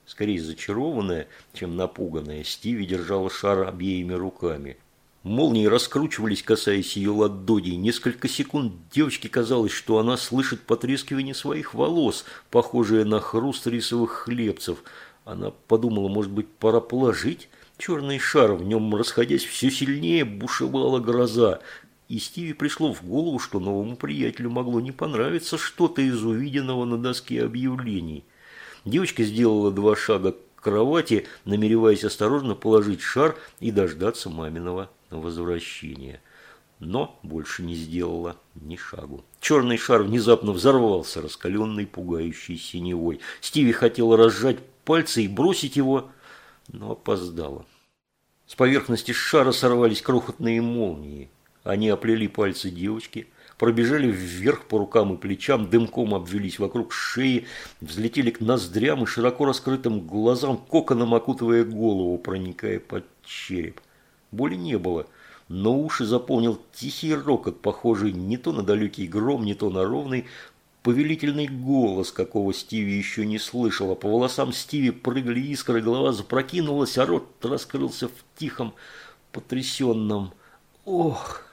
[SPEAKER 1] Скорее зачарованная, чем напуганная, Стиви держала шар обеими руками. Молнии раскручивались, касаясь ее ладоней. Несколько секунд девочке казалось, что она слышит потрескивание своих волос, похожее на хруст рисовых хлебцев. Она подумала, может быть, пора положить? Черный шар, в нем расходясь все сильнее, бушевала гроза. И Стиви пришло в голову, что новому приятелю могло не понравиться что-то из увиденного на доске объявлений. Девочка сделала два шага к кровати, намереваясь осторожно положить шар и дождаться маминого возвращения. Но больше не сделала ни шагу. Черный шар внезапно взорвался, раскаленный, пугающий синевой. Стиви хотела разжать пальцы и бросить его, но опоздала. С поверхности шара сорвались крохотные молнии. Они оплели пальцы девочки – пробежали вверх по рукам и плечам, дымком обвелись вокруг шеи, взлетели к ноздрям и широко раскрытым глазам, коконом окутывая голову, проникая под череп. Боли не было, но уши заполнил тихий рокот, похожий не то на далекий гром, не то на ровный, повелительный голос, какого Стиви еще не слышал, а по волосам Стиви прыгали искры, голова запрокинулась, а рот раскрылся в тихом, потрясенном «Ох!».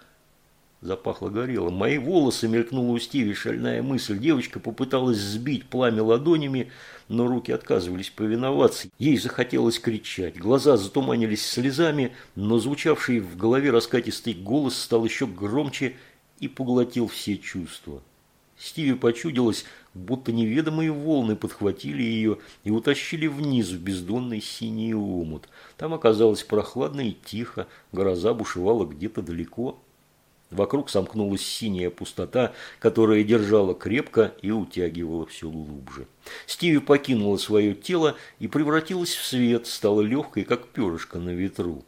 [SPEAKER 1] Запахло горело. Мои волосы мелькнула у Стиви шальная мысль. Девочка попыталась сбить пламя ладонями, но руки отказывались повиноваться. Ей захотелось кричать. Глаза затуманились слезами, но звучавший в голове раскатистый голос стал еще громче и поглотил все чувства. Стиви почудилось, будто неведомые волны подхватили ее и утащили вниз в бездонный синий омут. Там оказалось прохладно и тихо, гроза бушевала где-то далеко. Вокруг сомкнулась синяя пустота, которая держала крепко и утягивала все глубже. Стиви покинула свое тело и превратилась в свет, стала легкой, как перышко на ветру.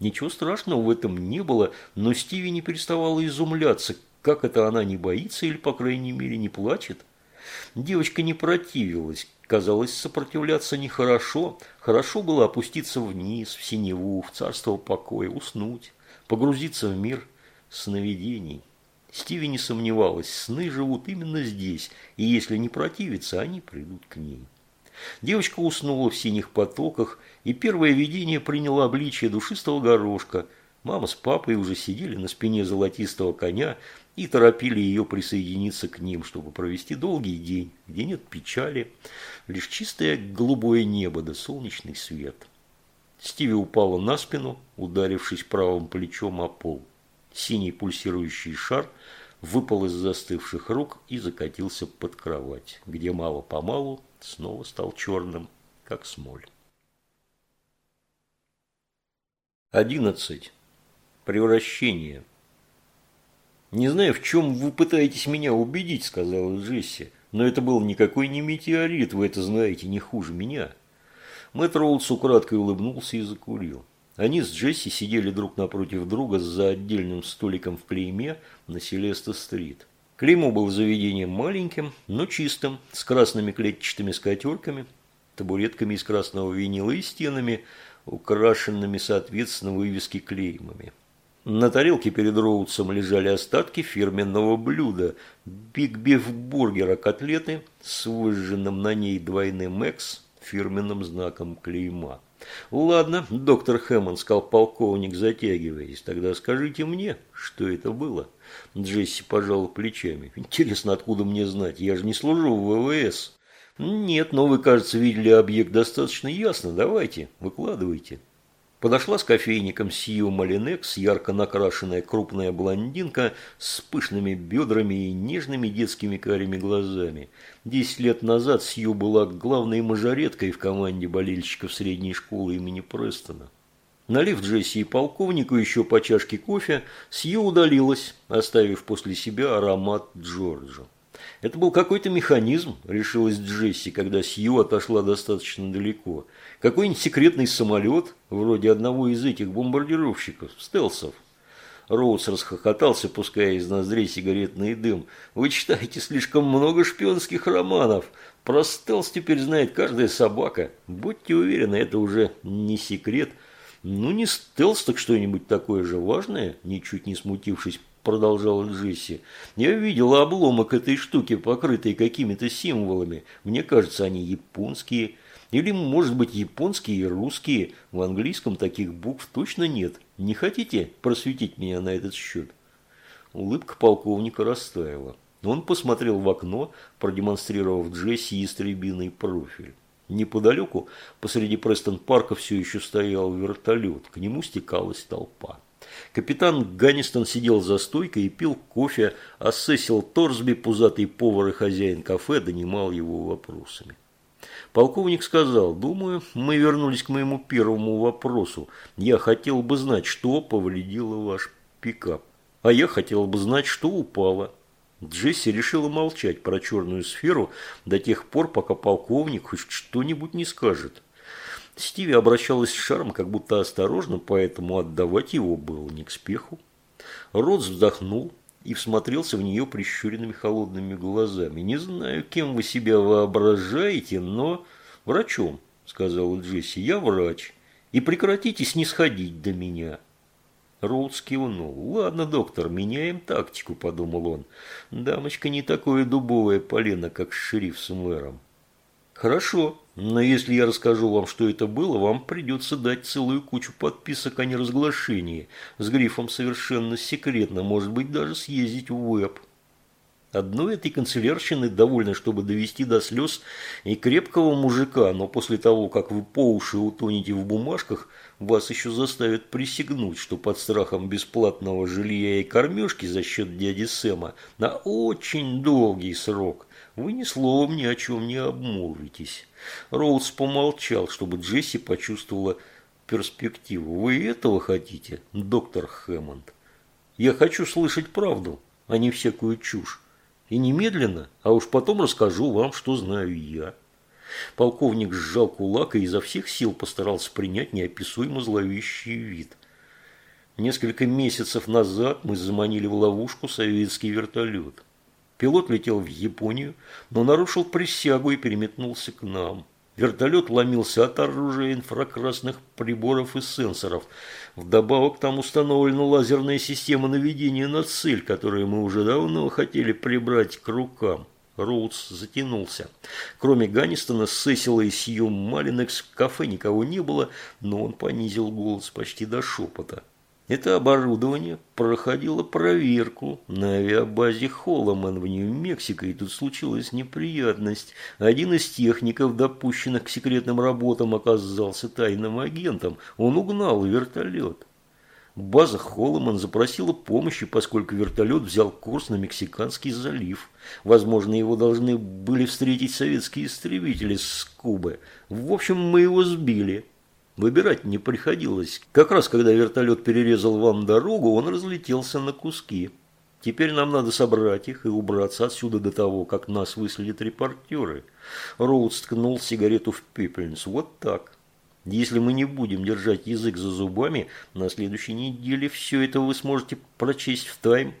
[SPEAKER 1] Ничего страшного в этом не было, но Стиви не переставала изумляться, как это она не боится или, по крайней мере, не плачет. Девочка не противилась. Казалось, сопротивляться нехорошо. Хорошо было опуститься вниз, в синеву, в царство покоя, уснуть, погрузиться в мир сновидений. Стиви не сомневалась, сны живут именно здесь, и если не противиться, они придут к ней. Девочка уснула в синих потоках, и первое видение приняло обличие душистого горошка. Мама с папой уже сидели на спине золотистого коня и торопили ее присоединиться к ним, чтобы провести долгий день, где нет печали, лишь чистое голубое небо да солнечный свет. Стиви упала на спину, ударившись правым плечом о пол. Синий пульсирующий шар выпал из застывших рук и закатился под кровать, где мало-помалу снова стал черным, как смоль. Одиннадцать. Превращение. «Не знаю, в чем вы пытаетесь меня убедить», – сказала Джесси. «Но это был никакой не метеорит, вы это знаете не хуже меня». Мэтт Роудс украдкой улыбнулся и закурил. Они с Джесси сидели друг напротив друга за отдельным столиком в клейме на Селеста-стрит. Клеймо был заведением маленьким, но чистым, с красными клетчатыми скатерками, табуретками из красного винила и стенами, украшенными, соответственно, вывески клеймами. На тарелке перед Роудсом лежали остатки фирменного блюда – биг-биф-бургера котлеты с выжженным на ней двойным «Экс» фирменным знаком клейма. «Ладно, доктор Хэммонд», – сказал полковник, затягиваясь, – «тогда скажите мне, что это было». Джесси пожал плечами. «Интересно, откуда мне знать? Я же не служу в ВВС». «Нет, но вы, кажется, видели объект достаточно ясно. Давайте, выкладывайте». Подошла с кофейником Сью Малинекс, ярко накрашенная крупная блондинка с пышными бедрами и нежными детскими карими глазами. Десять лет назад Сью была главной мажореткой в команде болельщиков средней школы имени Престона. Налив Джесси и полковнику еще по чашке кофе, Сью удалилась, оставив после себя аромат Джорджа. Это был какой-то механизм, решилась Джесси, когда Сью отошла достаточно далеко. Какой-нибудь секретный самолет, вроде одного из этих бомбардировщиков, стелсов. Роуз расхохотался, пуская из ноздрей сигаретный дым. «Вы читаете слишком много шпионских романов. Про стелс теперь знает каждая собака. Будьте уверены, это уже не секрет». «Ну, не стелс, так что-нибудь такое же важное?» Ничуть не смутившись, продолжала Джесси. «Я видела обломок этой штуки, покрытой какими-то символами. Мне кажется, они японские. Или, может быть, японские и русские. В английском таких букв точно нет. Не хотите просветить меня на этот счет?» Улыбка полковника растаяла. Он посмотрел в окно, продемонстрировав Джесси истребиный профиль. Неподалеку, посреди Престон-парка, все еще стоял вертолет. К нему стекалась толпа. Капитан Ганнистон сидел за стойкой и пил кофе, а Сесил Торсби, пузатый повар и хозяин кафе, донимал его вопросами. Полковник сказал, думаю, мы вернулись к моему первому вопросу. Я хотел бы знать, что повредило ваш пикап. А я хотел бы знать, что упало. Джесси решила молчать про черную сферу до тех пор, пока полковник хоть что-нибудь не скажет. Стиви обращалась с шаром как будто осторожно, поэтому отдавать его было не к спеху. Ротс вздохнул и всмотрелся в нее прищуренными холодными глазами. «Не знаю, кем вы себя воображаете, но врачом», – сказала Джесси. «Я врач, и прекратите снисходить до меня». Роудс кивнул. «Ладно, доктор, меняем тактику», – подумал он. «Дамочка не такое дубовое полено, как шериф с мэром». «Хорошо, но если я расскажу вам, что это было, вам придется дать целую кучу подписок о неразглашении с грифом «Совершенно секретно», может быть, даже съездить в веб». Одной этой канцелярщины довольно, чтобы довести до слез и крепкого мужика, но после того, как вы по уши утонете в бумажках, вас еще заставят присягнуть, что под страхом бесплатного жилья и кормежки за счет дяди Сэма на очень долгий срок вы ни словом ни о чем не обмолвитесь. Роуз помолчал, чтобы Джесси почувствовала перспективу. Вы этого хотите, доктор Хэммонд? Я хочу слышать правду, а не всякую чушь. И немедленно, а уж потом расскажу вам, что знаю я. Полковник сжал кулак и изо всех сил постарался принять неописуемо зловещий вид. Несколько месяцев назад мы заманили в ловушку советский вертолет. Пилот летел в Японию, но нарушил присягу и переметнулся к нам. Вертолет ломился от оружия инфракрасных приборов и сенсоров. Вдобавок там установлена лазерная система наведения на цель, которую мы уже давно хотели прибрать к рукам. Роудс затянулся. Кроме Ганнистона, Сесила и Сью Малинекс в кафе никого не было, но он понизил голос почти до шепота. Это оборудование проходило проверку на авиабазе Холломан в Нью-Мексико, и тут случилась неприятность. Один из техников, допущенных к секретным работам, оказался тайным агентом. Он угнал вертолет. База Холломан запросила помощи, поскольку вертолет взял курс на Мексиканский залив. Возможно, его должны были встретить советские истребители с Кубы. В общем, мы его сбили. Выбирать не приходилось. Как раз когда вертолет перерезал вам дорогу, он разлетелся на куски. Теперь нам надо собрать их и убраться отсюда до того, как нас выследят репортеры. Роуд ткнул сигарету в пепельницу. Вот так. Если мы не будем держать язык за зубами, на следующей неделе все это вы сможете прочесть в тайм.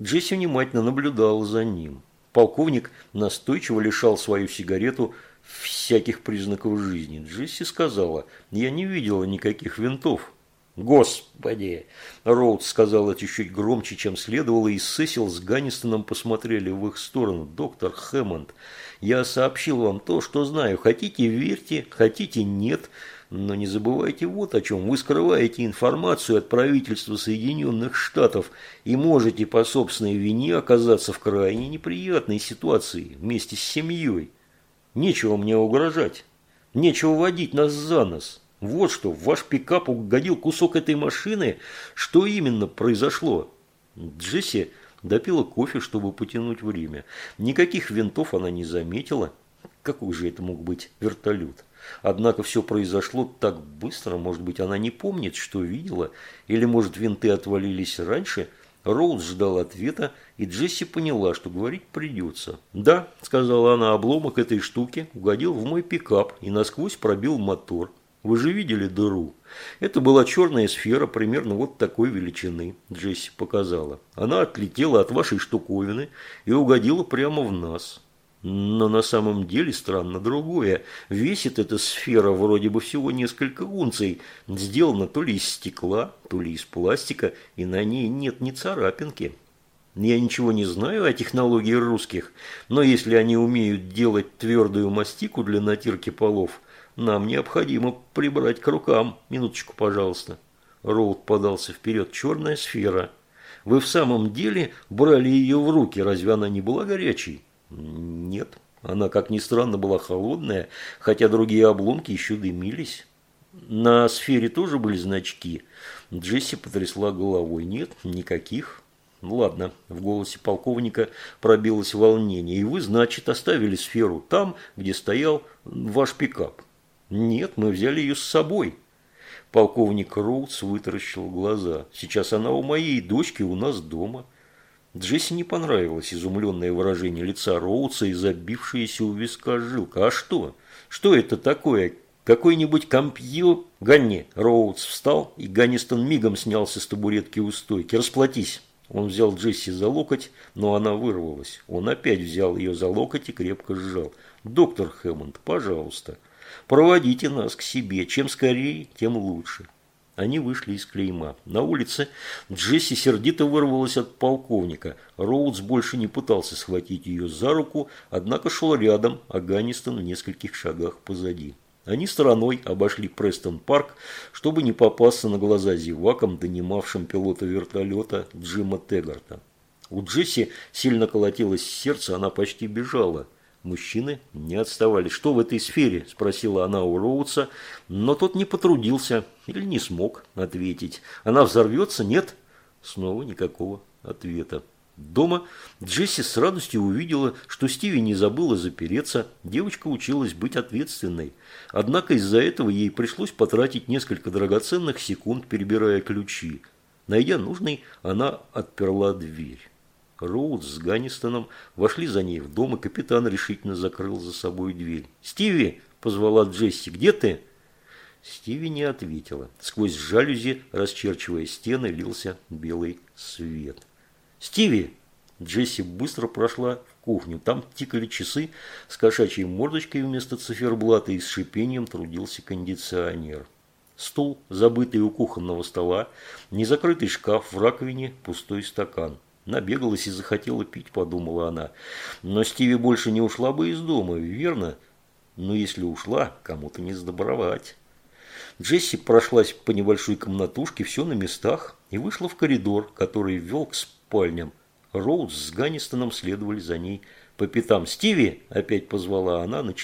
[SPEAKER 1] Джесси внимательно наблюдал за ним. Полковник настойчиво лишал свою сигарету всяких признаков жизни. Джесси сказала, я не видела никаких винтов. «Господи!» Роуд сказал это чуть громче, чем следовало, и Сесил с Ганнистоном посмотрели в их сторону. «Доктор Хэммонд, я сообщил вам то, что знаю. Хотите – верьте, хотите – нет. Но не забывайте вот о чем. Вы скрываете информацию от правительства Соединенных Штатов и можете по собственной вине оказаться в крайне неприятной ситуации вместе с семьей. Нечего мне угрожать. Нечего водить нас за нос. Вот что, в ваш пикап угодил кусок этой машины. Что именно произошло? Джесси допила кофе, чтобы потянуть время. Никаких винтов она не заметила. Какой же это мог быть вертолет? Однако все произошло так быстро, может быть, она не помнит, что видела, или, может, винты отвалились раньше – Роуз ждал ответа, и Джесси поняла, что говорить придется. «Да», – сказала она, – «обломок этой штуки угодил в мой пикап и насквозь пробил мотор. Вы же видели дыру?» Это была черная сфера примерно вот такой величины, Джесси показала. Она отлетела от вашей штуковины и угодила прямо в нас. Но на самом деле странно другое. Весит эта сфера вроде бы всего несколько унций. Сделана то ли из стекла, то ли из пластика, и на ней нет ни царапинки. Я ничего не знаю о технологии русских, но если они умеют делать твердую мастику для натирки полов, нам необходимо прибрать к рукам. Минуточку, пожалуйста. Роуд подался вперед. Черная сфера. Вы в самом деле брали ее в руки, разве она не была горячей? Нет, она, как ни странно, была холодная, хотя другие обломки еще дымились. На сфере тоже были значки. Джесси потрясла головой. Нет, никаких. Ладно, в голосе полковника пробилось волнение. И вы, значит, оставили сферу там, где стоял ваш пикап. Нет, мы взяли ее с собой. Полковник Роудс вытаращил глаза. Сейчас она у моей дочки у нас дома. Джесси не понравилось изумленное выражение лица Роудса и забившаяся у виска жилка. «А что? Что это такое? Какой-нибудь компью...» «Ганни!» Роудс встал, и Ганнистон мигом снялся с табуретки у стойки. «Расплатись!» Он взял Джесси за локоть, но она вырвалась. Он опять взял ее за локоть и крепко сжал. «Доктор Хэммонд, пожалуйста, проводите нас к себе. Чем скорее, тем лучше». Они вышли из клейма. На улице Джесси сердито вырвалась от полковника. Роудс больше не пытался схватить ее за руку, однако шел рядом, а Ганнистон в нескольких шагах позади. Они стороной обошли Престон-парк, чтобы не попасться на глаза зевакам, донимавшим пилота вертолета Джима Тегарта. У Джесси сильно колотилось сердце, она почти бежала. Мужчины не отставали. «Что в этой сфере?» – спросила она у Роудса, но тот не потрудился или не смог ответить. «Она взорвется? Нет?» Снова никакого ответа. Дома Джесси с радостью увидела, что Стиви не забыла запереться. Девочка училась быть ответственной. Однако из-за этого ей пришлось потратить несколько драгоценных секунд, перебирая ключи. Найдя нужный, она отперла дверь. Роуд с Ганнистоном вошли за ней в дом, и капитан решительно закрыл за собой дверь. «Стиви!» – позвала Джесси. «Где ты?» Стиви не ответила. Сквозь жалюзи, расчерчивая стены, лился белый свет. «Стиви!» Джесси быстро прошла в кухню. Там тикали часы с кошачьей мордочкой вместо циферблата и с шипением трудился кондиционер. Стул, забытый у кухонного стола, незакрытый шкаф в раковине, пустой стакан. Набегалась и захотела пить, подумала она. Но Стиви больше не ушла бы из дома, верно? Но если ушла, кому-то не сдобровать. Джесси прошлась по небольшой комнатушке, все на местах, и вышла в коридор, который вел к спальням. Роуз с Ганнистоном следовали за ней по пятам. «Стиви!» – опять позвала она, начиная